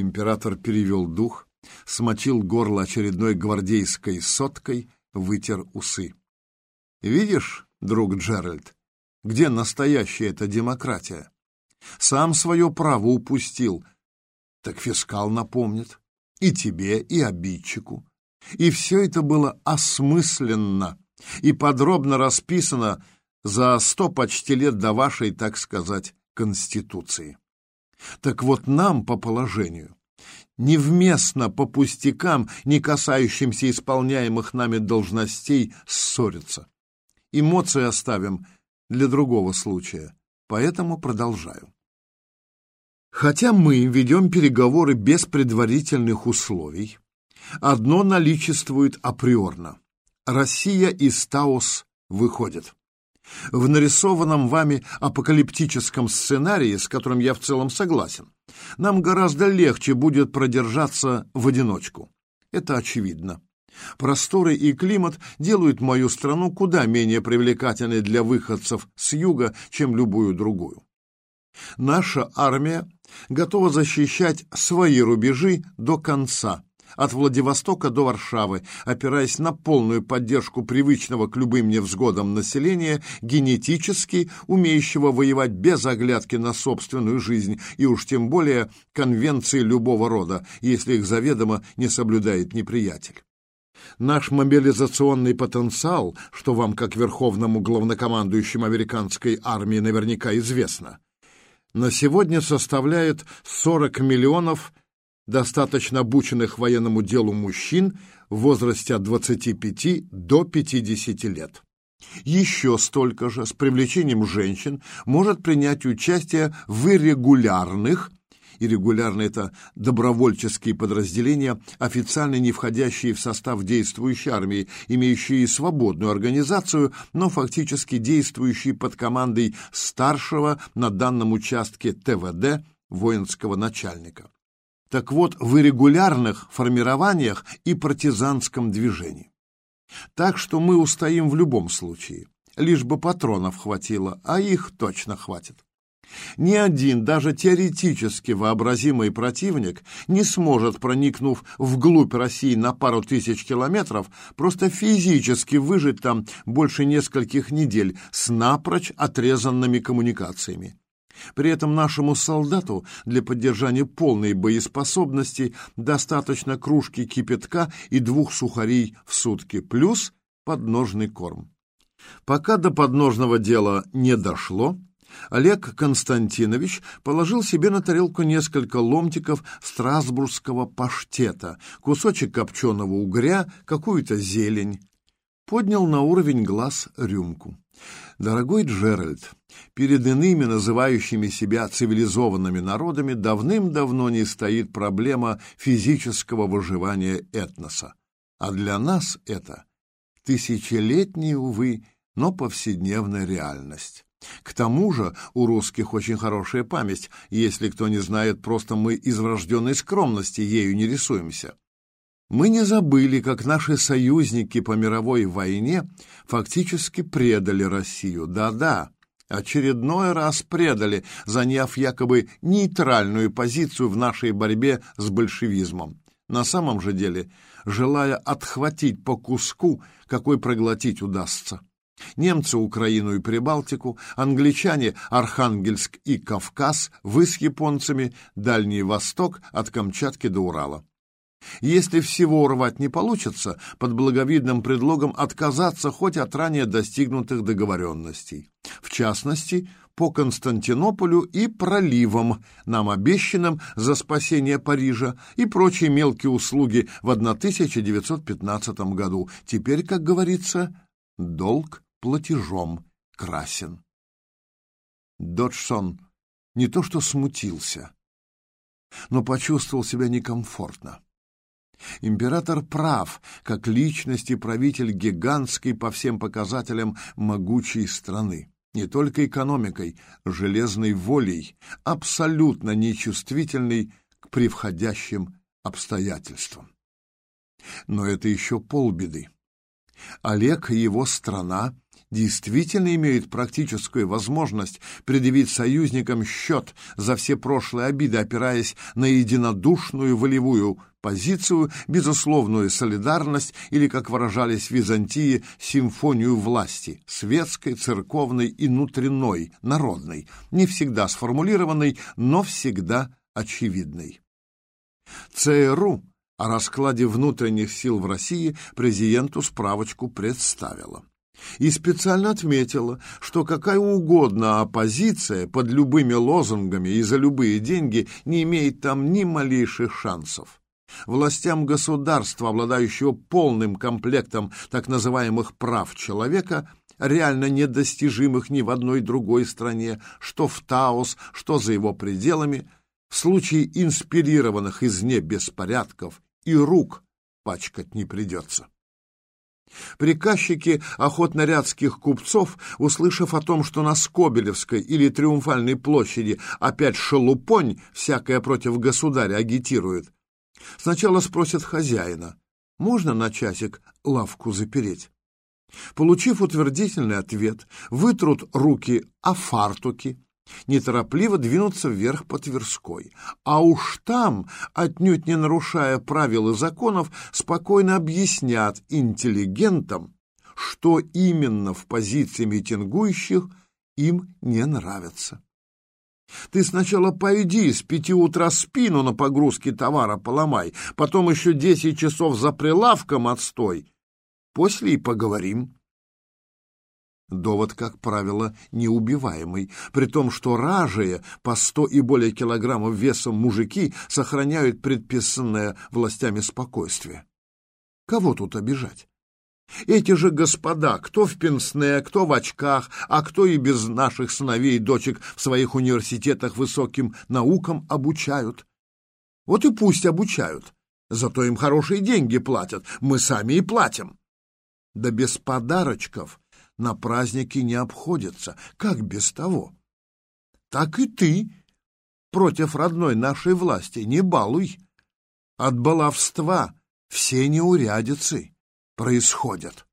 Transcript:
Император перевел дух, смочил горло очередной гвардейской соткой, вытер усы. «Видишь, друг Джеральд, где настоящая эта демократия? Сам свое право упустил. Так фискал напомнит. И тебе, и обидчику. И все это было осмысленно и подробно расписано за сто почти лет до вашей, так сказать, Конституции. Так вот нам по положению невместно по пустякам, не касающимся исполняемых нами должностей, ссориться. Эмоции оставим для другого случая, поэтому продолжаю. Хотя мы ведем переговоры без предварительных условий, одно наличествует априорно. Россия из Таос выходит. В нарисованном вами апокалиптическом сценарии, с которым я в целом согласен, нам гораздо легче будет продержаться в одиночку. Это очевидно. Просторы и климат делают мою страну куда менее привлекательной для выходцев с юга, чем любую другую. Наша армия готова защищать свои рубежи до конца, от Владивостока до Варшавы, опираясь на полную поддержку привычного к любым невзгодам населения, генетически умеющего воевать без оглядки на собственную жизнь и уж тем более конвенции любого рода, если их заведомо не соблюдает неприятель. Наш мобилизационный потенциал, что вам, как верховному главнокомандующему американской армии, наверняка известно, на сегодня составляет 40 миллионов достаточно обученных военному делу мужчин в возрасте от 25 до 50 лет. Еще столько же с привлечением женщин может принять участие в иррегулярных и регулярно это добровольческие подразделения, официально не входящие в состав действующей армии, имеющие свободную организацию, но фактически действующие под командой старшего на данном участке ТВД воинского начальника. Так вот, в иррегулярных формированиях и партизанском движении. Так что мы устоим в любом случае, лишь бы патронов хватило, а их точно хватит. Ни один, даже теоретически вообразимый противник не сможет, проникнув вглубь России на пару тысяч километров, просто физически выжить там больше нескольких недель с напрочь отрезанными коммуникациями. При этом нашему солдату для поддержания полной боеспособности достаточно кружки кипятка и двух сухарей в сутки, плюс подножный корм. Пока до подножного дела не дошло, Олег Константинович положил себе на тарелку несколько ломтиков страсбургского паштета, кусочек копченого угря, какую-то зелень. Поднял на уровень глаз рюмку. Дорогой Джеральд, перед иными, называющими себя цивилизованными народами, давным-давно не стоит проблема физического выживания этноса. А для нас это тысячелетняя, увы, но повседневная реальность. К тому же у русских очень хорошая память. Если кто не знает, просто мы из врожденной скромности ею не рисуемся. Мы не забыли, как наши союзники по мировой войне фактически предали Россию. Да-да, очередной раз предали, заняв якобы нейтральную позицию в нашей борьбе с большевизмом. На самом же деле, желая отхватить по куску, какой проглотить удастся. Немцы Украину и Прибалтику, англичане Архангельск и Кавказ, вы с японцами Дальний Восток от Камчатки до Урала. Если всего урвать не получится, под благовидным предлогом отказаться хоть от ранее достигнутых договоренностей. В частности, по Константинополю и проливам, нам обещанным за спасение Парижа и прочие мелкие услуги в 1915 году. Теперь, как говорится, долг платежом красен. Доджсон не то что смутился, но почувствовал себя некомфортно. Император прав, как личность и правитель гигантской по всем показателям могучей страны. Не только экономикой, железной волей, абсолютно нечувствительной к превходящим обстоятельствам. Но это еще полбеды. Олег и его страна действительно имеют практическую возможность предъявить союзникам счет за все прошлые обиды, опираясь на единодушную волевую позицию, безусловную солидарность или, как выражались в Византии, симфонию власти, светской, церковной и внутренной, народной, не всегда сформулированной, но всегда очевидной. ЦРУ о раскладе внутренних сил в России президенту справочку представила и специально отметила, что какая угодно оппозиция под любыми лозунгами и за любые деньги не имеет там ни малейших шансов. Властям государства, обладающего полным комплектом так называемых прав человека, реально недостижимых ни в одной другой стране, что в Таос, что за его пределами, в случае инспирированных извне беспорядков и рук пачкать не придется. Приказчики охотнорядских купцов, услышав о том, что на Скобелевской или Триумфальной площади опять шелупонь всякое против государя агитирует, сначала спросят хозяина, можно на часик лавку запереть? Получив утвердительный ответ, вытрут руки о фартуки, неторопливо двинуться вверх по Тверской. А уж там, отнюдь не нарушая правил и законов, спокойно объяснят интеллигентам, что именно в позиции митингующих им не нравится. Ты сначала пойди с пяти утра спину на погрузке товара поломай, потом еще десять часов за прилавком отстой. После и поговорим. Довод, как правило, неубиваемый, при том, что ражие по сто и более килограммов весом мужики сохраняют предписанное властями спокойствие. Кого тут обижать? Эти же господа, кто в пенсне, кто в очках, а кто и без наших сыновей и дочек в своих университетах высоким наукам обучают. Вот и пусть обучают, зато им хорошие деньги платят, мы сами и платим. Да без подарочков на праздники не обходятся. Как без того? Так и ты против родной нашей власти не балуй. От баловства все неурядицы происходят.